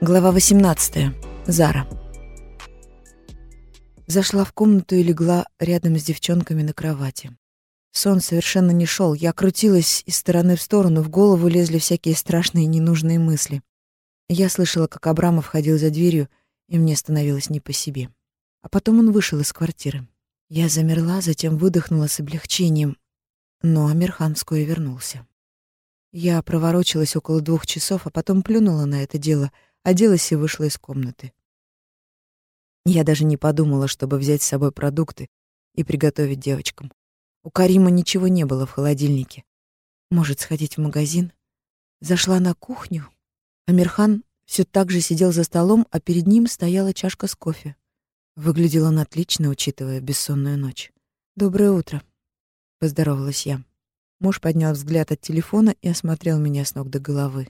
Глава 18. Зара. Зашла в комнату и легла рядом с девчонками на кровати. Сон совершенно не шел. Я крутилась из стороны в сторону, в голову лезли всякие страшные ненужные мысли. Я слышала, как Абрамов ходил за дверью, и мне становилось не по себе. А потом он вышел из квартиры. Я замерла, затем выдохнула с облегчением, но Амирхан вскоре вернулся. Я проворочилась около двух часов, а потом плюнула на это дело, оделась и вышла из комнаты. Я даже не подумала, чтобы взять с собой продукты и приготовить девочкам. У Карима ничего не было в холодильнике. Может, сходить в магазин? Зашла на кухню. Амирхан все так же сидел за столом, а перед ним стояла чашка с кофе. Выглядел он отлично, учитывая бессонную ночь. «Доброе утро», — поздоровалась я. Муж поднял взгляд от телефона и осмотрел меня с ног до головы.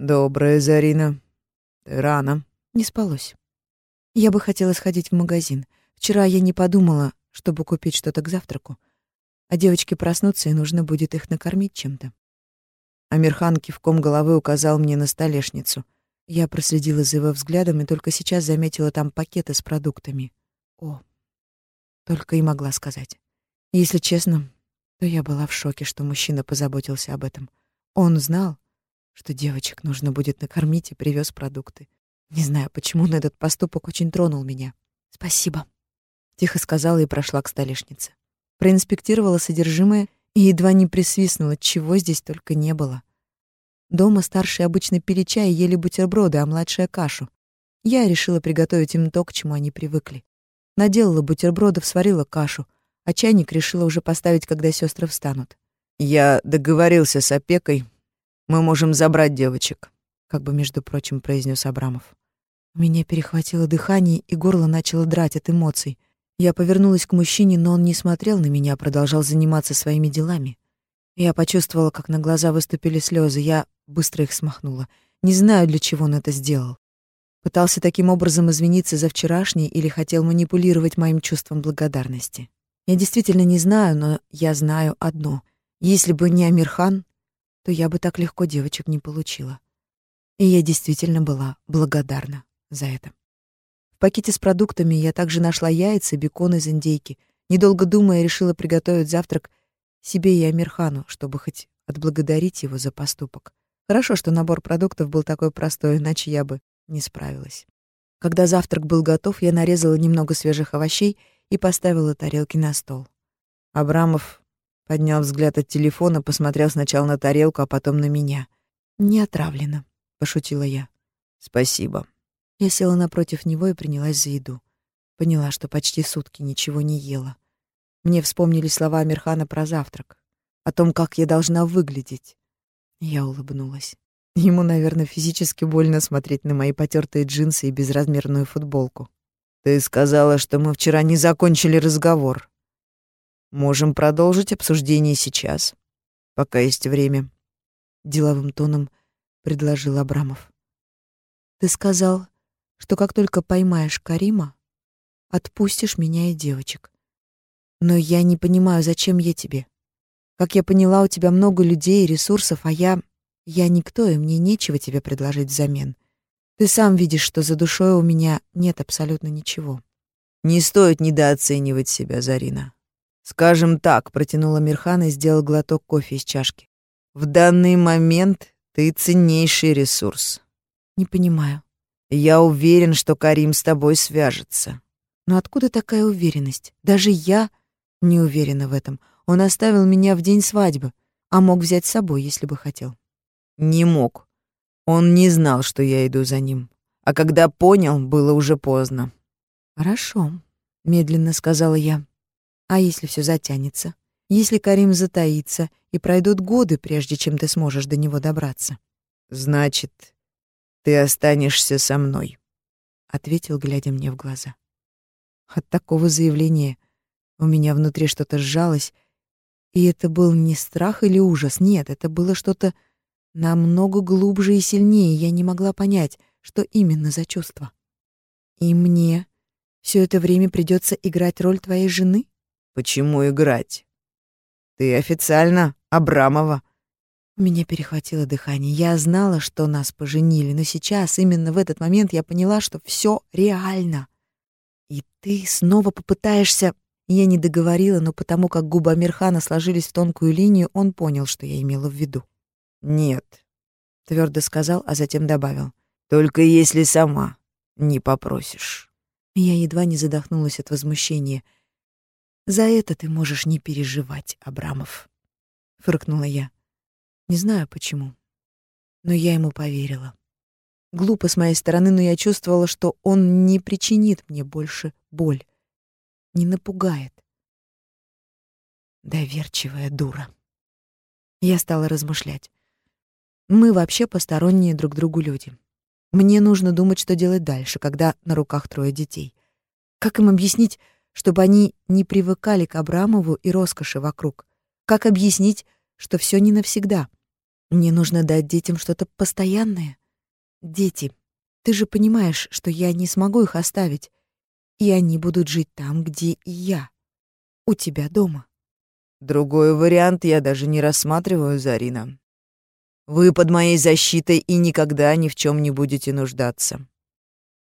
«Доброе, Зарина. Ты рано». Не спалось. Я бы хотела сходить в магазин. Вчера я не подумала, чтобы купить что-то к завтраку. А девочки проснутся, и нужно будет их накормить чем-то. Амирхан кивком головы указал мне на столешницу. Я проследила за его взглядом и только сейчас заметила там пакеты с продуктами. О, только и могла сказать. Если честно, то я была в шоке, что мужчина позаботился об этом. Он знал, что девочек нужно будет накормить и привез продукты. Не знаю, почему, но этот поступок очень тронул меня. «Спасибо», — тихо сказала и прошла к столешнице. Проинспектировала содержимое и едва не присвистнула, чего здесь только не было. Дома старшие обычно пили чай и ели бутерброды, а младшая — кашу. Я решила приготовить им то, к чему они привыкли. Наделала бутербродов, сварила кашу — а чайник решила уже поставить, когда сестры встанут. «Я договорился с опекой. Мы можем забрать девочек», — как бы, между прочим, произнес Абрамов. У меня перехватило дыхание, и горло начало драть от эмоций. Я повернулась к мужчине, но он не смотрел на меня, а продолжал заниматься своими делами. Я почувствовала, как на глаза выступили слезы. Я быстро их смахнула. Не знаю, для чего он это сделал. Пытался таким образом извиниться за вчерашний или хотел манипулировать моим чувством благодарности. Я действительно не знаю, но я знаю одно. Если бы не Амирхан, то я бы так легко девочек не получила. И я действительно была благодарна за это. В пакете с продуктами я также нашла яйца, бекон из индейки. Недолго думая, решила приготовить завтрак себе и Амирхану, чтобы хоть отблагодарить его за поступок. Хорошо, что набор продуктов был такой простой, иначе я бы не справилась. Когда завтрак был готов, я нарезала немного свежих овощей и поставила тарелки на стол. Абрамов поднял взгляд от телефона, посмотрел сначала на тарелку, а потом на меня. «Не отравлено», — пошутила я. «Спасибо». Я села напротив него и принялась за еду. Поняла, что почти сутки ничего не ела. Мне вспомнились слова Амирхана про завтрак, о том, как я должна выглядеть. Я улыбнулась. Ему, наверное, физически больно смотреть на мои потертые джинсы и безразмерную футболку. Ты сказала, что мы вчера не закончили разговор. Можем продолжить обсуждение сейчас, пока есть время. Деловым тоном предложил Абрамов. Ты сказал, что как только поймаешь Карима, отпустишь меня и девочек. Но я не понимаю, зачем я тебе. Как я поняла, у тебя много людей и ресурсов, а я... Я никто, и мне нечего тебе предложить взамен. Ты сам видишь, что за душой у меня нет абсолютно ничего. Не стоит недооценивать себя, Зарина. Скажем так, протянула Мирхан и сделал глоток кофе из чашки. В данный момент ты ценнейший ресурс. Не понимаю. Я уверен, что Карим с тобой свяжется. Но откуда такая уверенность? Даже я не уверена в этом. Он оставил меня в день свадьбы, а мог взять с собой, если бы хотел. Не мог. Он не знал, что я иду за ним. А когда понял, было уже поздно. «Хорошо», — медленно сказала я. «А если все затянется? Если Карим затаится, и пройдут годы, прежде чем ты сможешь до него добраться?» «Значит, ты останешься со мной», — ответил, глядя мне в глаза. От такого заявления у меня внутри что-то сжалось, и это был не страх или ужас, нет, это было что-то намного глубже и сильнее, я не могла понять, что именно за чувство. И мне все это время придется играть роль твоей жены? Почему играть? Ты официально Абрамова. У меня перехватило дыхание. Я знала, что нас поженили, но сейчас, именно в этот момент, я поняла, что все реально. И ты снова попытаешься... Я не договорила, но потому как губы Амирхана сложились в тонкую линию, он понял, что я имела в виду. «Нет», — твердо сказал, а затем добавил. «Только если сама не попросишь». Я едва не задохнулась от возмущения. «За это ты можешь не переживать, Абрамов», — фыркнула я. Не знаю почему, но я ему поверила. Глупо с моей стороны, но я чувствовала, что он не причинит мне больше боль, не напугает. Доверчивая дура. Я стала размышлять. Мы вообще посторонние друг другу люди. Мне нужно думать, что делать дальше, когда на руках трое детей. Как им объяснить, чтобы они не привыкали к Абрамову и роскоши вокруг? Как объяснить, что все не навсегда? Мне нужно дать детям что-то постоянное. Дети, ты же понимаешь, что я не смогу их оставить, и они будут жить там, где и я. У тебя дома. Другой вариант я даже не рассматриваю, Зарина. Вы под моей защитой и никогда ни в чем не будете нуждаться.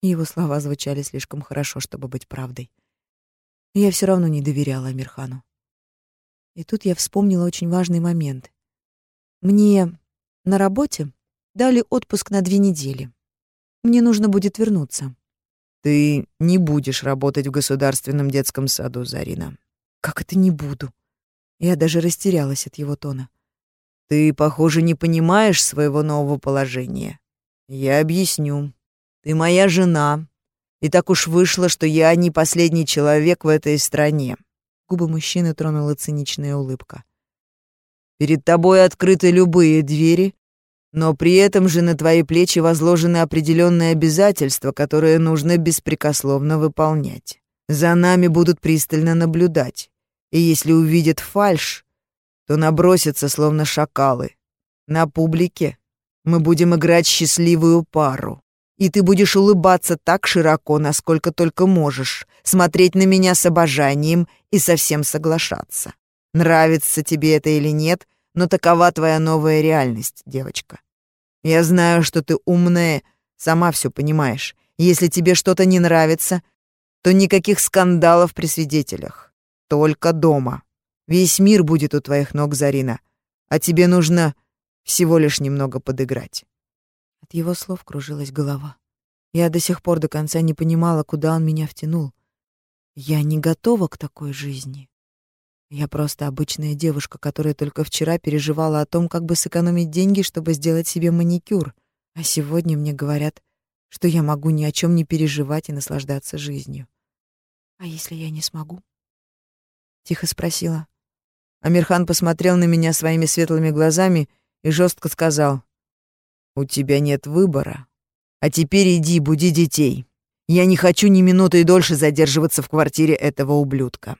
Его слова звучали слишком хорошо, чтобы быть правдой. Я все равно не доверяла Амирхану. И тут я вспомнила очень важный момент. Мне на работе дали отпуск на две недели. Мне нужно будет вернуться. Ты не будешь работать в государственном детском саду, Зарина. Как это не буду? Я даже растерялась от его тона. Ты, похоже, не понимаешь своего нового положения. Я объясню. Ты моя жена, и так уж вышло, что я не последний человек в этой стране. Губы мужчины тронула циничная улыбка. Перед тобой открыты любые двери, но при этом же на твои плечи возложены определенные обязательства, которые нужно беспрекословно выполнять. За нами будут пристально наблюдать, и если увидят фальшь, то набросятся, словно шакалы. На публике мы будем играть счастливую пару. И ты будешь улыбаться так широко, насколько только можешь, смотреть на меня с обожанием и совсем соглашаться. Нравится тебе это или нет, но такова твоя новая реальность, девочка. Я знаю, что ты умная, сама все понимаешь. Если тебе что-то не нравится, то никаких скандалов при свидетелях. Только дома. Весь мир будет у твоих ног, Зарина. А тебе нужно всего лишь немного подыграть. Его слов кружилась голова. Я до сих пор до конца не понимала, куда он меня втянул. Я не готова к такой жизни. Я просто обычная девушка, которая только вчера переживала о том, как бы сэкономить деньги, чтобы сделать себе маникюр. А сегодня мне говорят, что я могу ни о чем не переживать и наслаждаться жизнью. «А если я не смогу?» — тихо спросила. Амирхан посмотрел на меня своими светлыми глазами и жестко сказал, «У тебя нет выбора. А теперь иди, буди детей. Я не хочу ни минуты и дольше задерживаться в квартире этого ублюдка».